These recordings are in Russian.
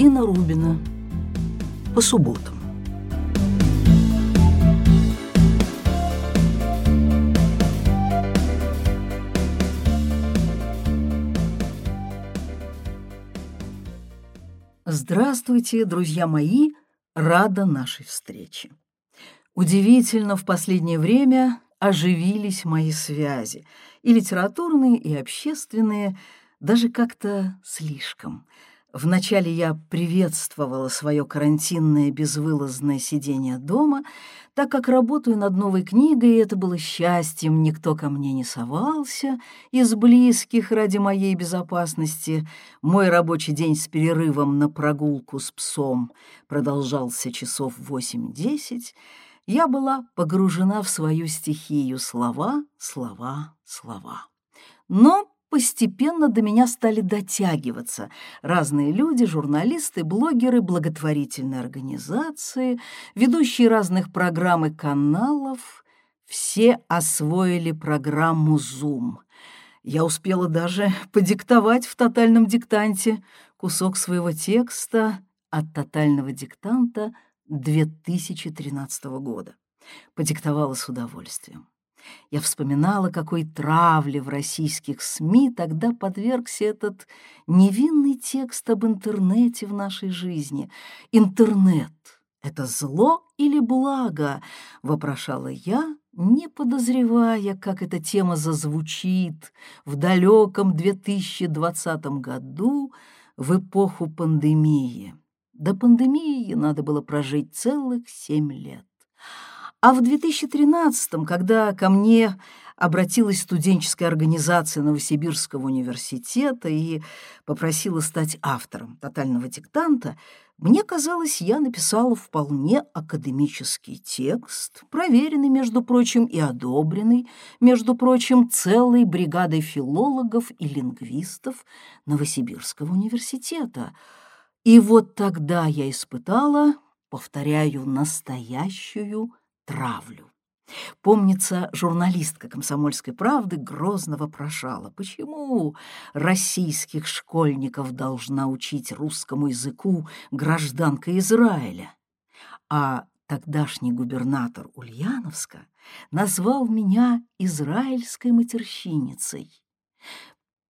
Дина Рубина. По субботам. Здравствуйте, друзья мои! Рада нашей встрече. Удивительно, в последнее время оживились мои связи, и литературные, и общественные, даже как-то слишком. Вначале я приветствовала свое карантинное безвылазное сидение дома, так как работаю над новой книгой, и это было счастьем, никто ко мне не совался из близких ради моей безопасности. Мой рабочий день с перерывом на прогулку с псом продолжался часов восемь-десять. Я была погружена в свою стихию слова, слова, слова. Но постепенно до меня стали дотягиваться разные люди, журналисты, блогеры, благотворительные организации, ведущие разных программ и каналов. Все освоили программу Zoom. Я успела даже подиктовать в тотальном диктанте кусок своего текста от тотального диктанта 2013 года. Подиктовала с удовольствием. Я вспоминала, какой травле в российских СМИ тогда подвергся этот невинный текст об интернете в нашей жизни. «Интернет — это зло или благо?» — вопрошала я, не подозревая, как эта тема зазвучит в далеком 2020 году в эпоху пандемии. До пандемии надо было прожить целых семь лет. А в 2013-м, когда ко мне обратилась студенческая организация Новосибирского университета и попросила стать автором тотального диктанта, мне казалось, я написала вполне академический текст, проверенный, между прочим, и одобренный, между прочим, целой бригадой филологов и лингвистов Новосибирского университета. И вот тогда я испытала, повторяю, настоящую травлю. Помнится, журналистка «Комсомольской правды» грозно вопрошала, почему российских школьников должна учить русскому языку гражданка Израиля. А тогдашний губернатор Ульяновска назвал меня израильской матерщиницей.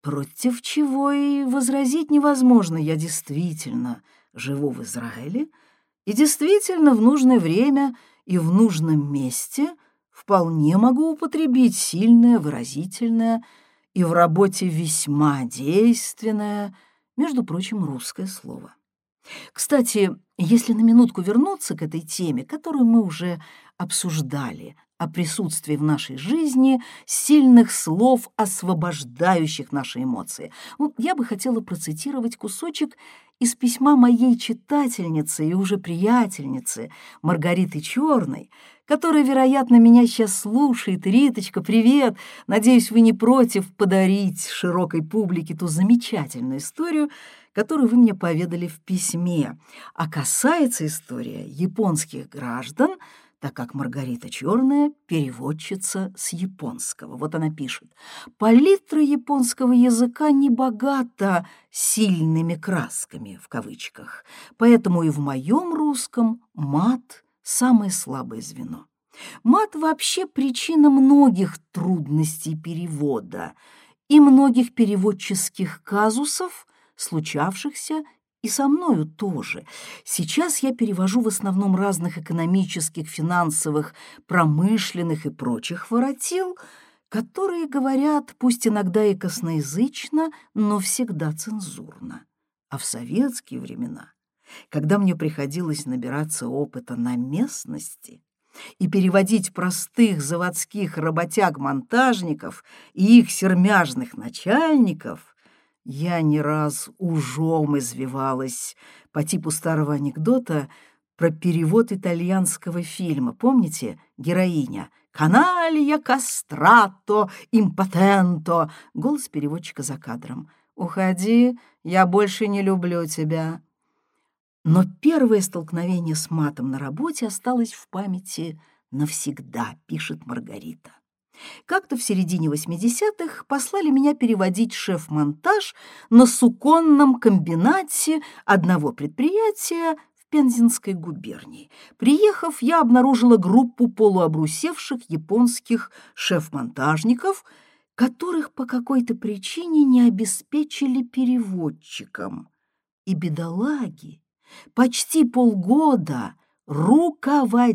Против чего и возразить невозможно, я действительно живу в Израиле и действительно в нужное время – и в нужном месте вполне могу употребить сильное, выразительное и в работе весьма действенное, между прочим, русское слово. Кстати, если на минутку вернуться к этой теме, которую мы уже обсуждали, о присутствии в нашей жизни сильных слов, освобождающих наши эмоции. Вот я бы хотела процитировать кусочек из письма моей читательницы и уже приятельницы Маргариты Черной, которая, вероятно, меня сейчас слушает. Риточка, привет! Надеюсь, вы не против подарить широкой публике ту замечательную историю, которую вы мне поведали в письме. А касается история японских граждан — так как Маргарита Черная — переводчица с японского. Вот она пишет. «Палитра японского языка не богата сильными красками, в кавычках, поэтому и в моем русском мат — самое слабое звено. Мат вообще причина многих трудностей перевода и многих переводческих казусов, случавшихся и со мною тоже. Сейчас я перевожу в основном разных экономических, финансовых, промышленных и прочих воротил, которые говорят, пусть иногда и косноязычно, но всегда цензурно. А в советские времена, когда мне приходилось набираться опыта на местности и переводить простых заводских работяг-монтажников и их сермяжных начальников, я не раз ужом извивалась по типу старого анекдота про перевод итальянского фильма. Помните? Героиня. «Каналья кастрато импотенто». Голос переводчика за кадром. «Уходи, я больше не люблю тебя». Но первое столкновение с матом на работе осталось в памяти навсегда, пишет Маргарита. Как-то в середине 80-х послали меня переводить шеф-монтаж на суконном комбинате одного предприятия в Пензенской губернии. Приехав, я обнаружила группу полуобрусевших японских шеф-монтажников, которых по какой-то причине не обеспечили переводчиком. И бедолаги почти полгода руководили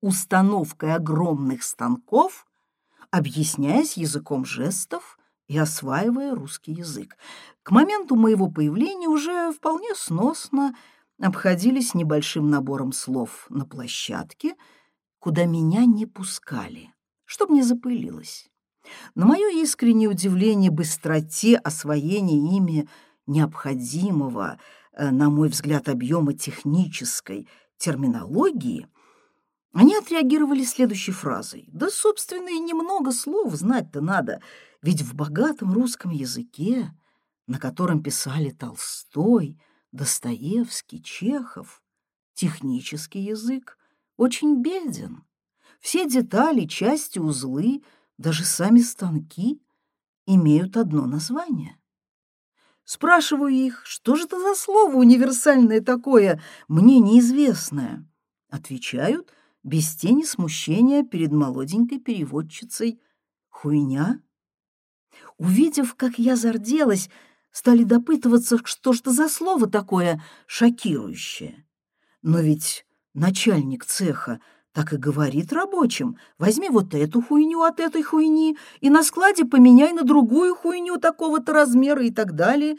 установкой огромных станков, объясняясь языком жестов и осваивая русский язык. К моменту моего появления уже вполне сносно обходились небольшим набором слов на площадке, куда меня не пускали, чтобы не запылилось. На мое искреннее удивление быстроте освоения ими необходимого, э, на мой взгляд, объема технической терминологии, они отреагировали следующей фразой. «Да, собственно, и немного слов знать-то надо, ведь в богатом русском языке, на котором писали Толстой, Достоевский, Чехов, технический язык очень беден. Все детали, части, узлы, даже сами станки имеют одно название. Спрашиваю их, что же это за слово универсальное такое, мне неизвестное. Отвечают — без тени смущения перед молоденькой переводчицей. Хуйня? Увидев, как я зарделась, стали допытываться, что ж это за слово такое шокирующее. Но ведь начальник цеха так и говорит рабочим, возьми вот эту хуйню от этой хуйни и на складе поменяй на другую хуйню такого-то размера и так далее.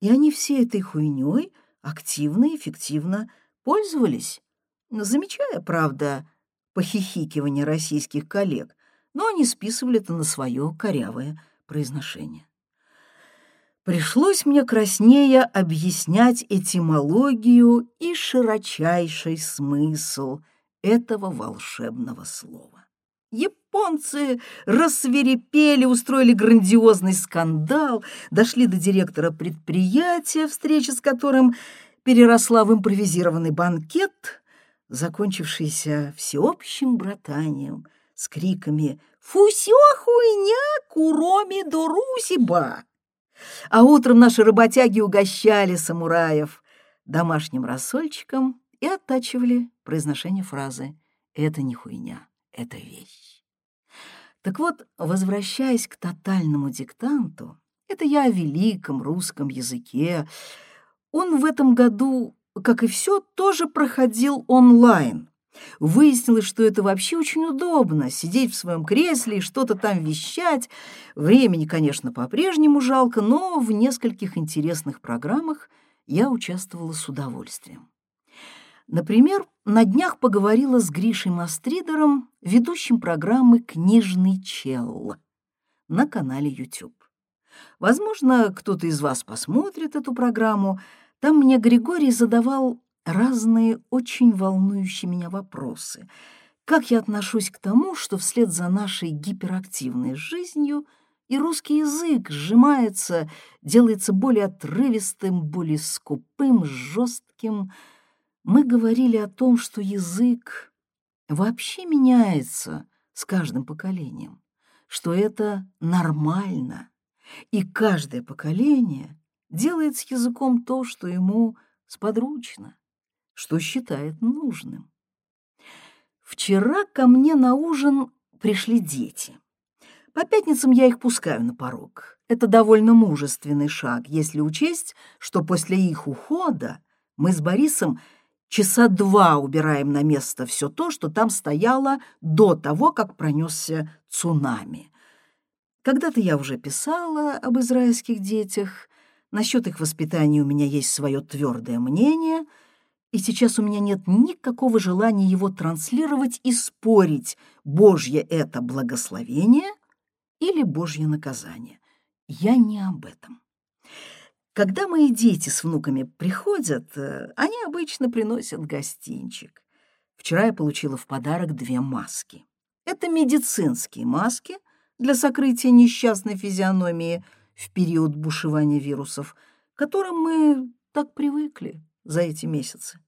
И они все этой хуйней активно и эффективно пользовались замечая, правда, похихикивание российских коллег, но они списывали это на свое корявое произношение. Пришлось мне краснее объяснять этимологию и широчайший смысл этого волшебного слова. Японцы рассверепели, устроили грандиозный скандал, дошли до директора предприятия, встреча с которым переросла в импровизированный банкет — закончившийся всеобщим братанием с криками «Фусё хуйня, куроми дурусиба!» А утром наши работяги угощали самураев домашним рассольчиком и оттачивали произношение фразы «Это не хуйня, это вещь». Так вот, возвращаясь к тотальному диктанту, это я о великом русском языке, он в этом году как и все, тоже проходил онлайн. Выяснилось, что это вообще очень удобно — сидеть в своем кресле и что-то там вещать. Времени, конечно, по-прежнему жалко, но в нескольких интересных программах я участвовала с удовольствием. Например, на днях поговорила с Гришей Мастридером, ведущим программы «Книжный чел» на канале YouTube. Возможно, кто-то из вас посмотрит эту программу — там мне Григорий задавал разные очень волнующие меня вопросы. Как я отношусь к тому, что вслед за нашей гиперактивной жизнью и русский язык сжимается, делается более отрывистым, более скупым, жестким. Мы говорили о том, что язык вообще меняется с каждым поколением, что это нормально, и каждое поколение — делает с языком то, что ему сподручно, что считает нужным. Вчера ко мне на ужин пришли дети. По пятницам я их пускаю на порог. Это довольно мужественный шаг, если учесть, что после их ухода мы с Борисом часа два убираем на место все то, что там стояло до того, как пронесся цунами. Когда-то я уже писала об израильских детях, Насчет их воспитания у меня есть свое твердое мнение, и сейчас у меня нет никакого желания его транслировать и спорить, Божье это благословение или Божье наказание. Я не об этом. Когда мои дети с внуками приходят, э, они обычно приносят гостинчик. Вчера я получила в подарок две маски. Это медицинские маски для сокрытия несчастной физиономии – в период бушевания вирусов, к которым мы так привыкли за эти месяцы.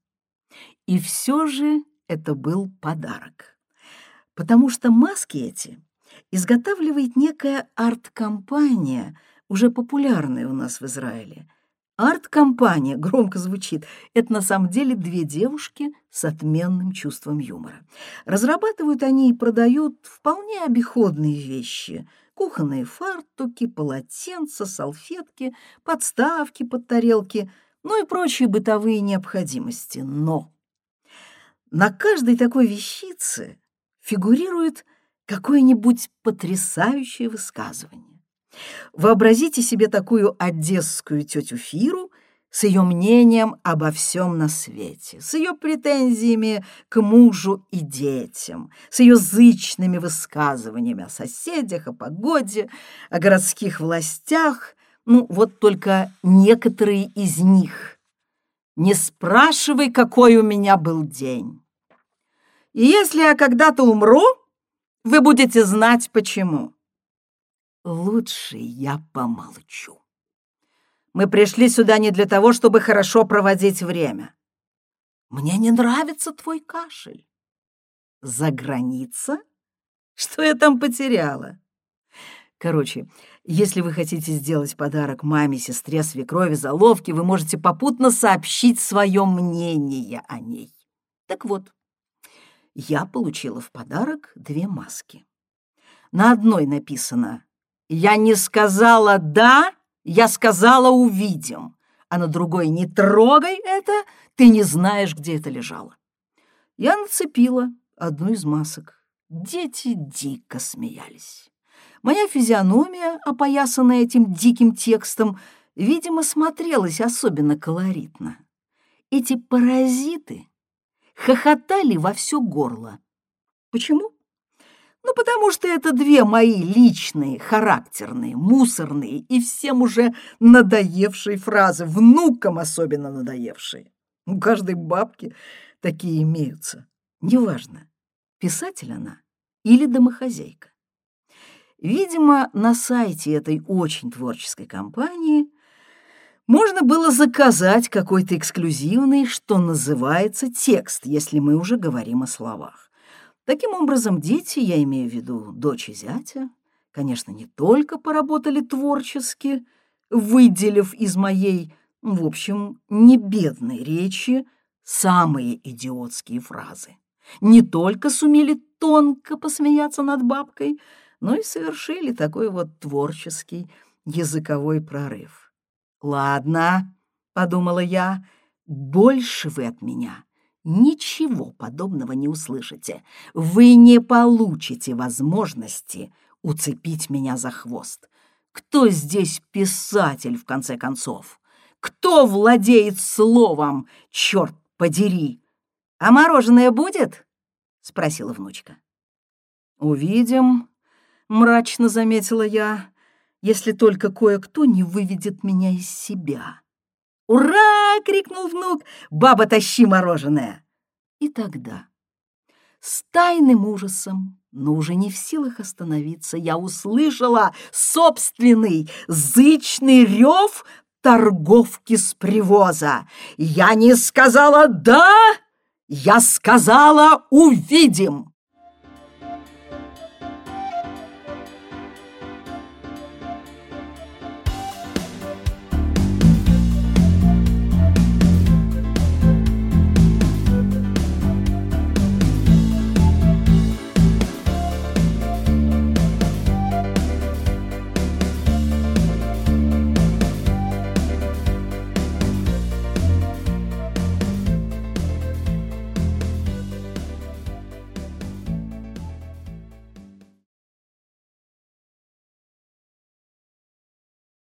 И все же это был подарок. Потому что маски эти изготавливает некая арт-компания, уже популярная у нас в Израиле. Арт-компания, громко звучит, это на самом деле две девушки с отменным чувством юмора. Разрабатывают они и продают вполне обиходные вещи. Кухонные фартуки, полотенца, салфетки, подставки под тарелки, ну и прочие бытовые необходимости. Но на каждой такой вещице фигурирует какое-нибудь потрясающее высказывание. Вообразите себе такую одесскую тетю Фиру с ее мнением обо всем на свете, с ее претензиями к мужу и детям, с ее зычными высказываниями о соседях, о погоде, о городских властях, ну вот только некоторые из них. «Не спрашивай, какой у меня был день». И если я когда-то умру, вы будете знать, почему. Лучше я помолчу. Мы пришли сюда не для того, чтобы хорошо проводить время. Мне не нравится твой кашель. За граница? Что я там потеряла? Короче, если вы хотите сделать подарок маме, сестре, свекрови, заловке, вы можете попутно сообщить свое мнение о ней. Так вот, я получила в подарок две маски. На одной написано «Я не сказала «да», я сказала «увидим», а на другой «Не трогай это, ты не знаешь, где это лежало». Я нацепила одну из масок. Дети дико смеялись. Моя физиономия, опоясанная этим диким текстом, видимо, смотрелась особенно колоритно. Эти паразиты хохотали во все горло. Почему? Ну, потому что это две мои личные, характерные, мусорные и всем уже надоевшие фразы, внукам особенно надоевшие. У каждой бабки такие имеются. Неважно, писатель она или домохозяйка. Видимо, на сайте этой очень творческой компании можно было заказать какой-то эксклюзивный, что называется, текст, если мы уже говорим о словах. Таким образом, дети, я имею в виду дочь и зятя, конечно, не только поработали творчески, выделив из моей, в общем, не бедной речи самые идиотские фразы. Не только сумели тонко посмеяться над бабкой, но и совершили такой вот творческий языковой прорыв. «Ладно», — подумала я, — «больше вы от меня ничего подобного не услышите. Вы не получите возможности уцепить меня за хвост. Кто здесь писатель, в конце концов? Кто владеет словом, черт подери? А мороженое будет?» — спросила внучка. «Увидим», — мрачно заметила я если только кое-кто не выведет меня из себя. «Ура!» — крикнул внук. «Баба, тащи мороженое!» И тогда, с тайным ужасом, но уже не в силах остановиться, я услышала собственный зычный рев торговки с привоза. Я не сказала «да», я сказала «увидим».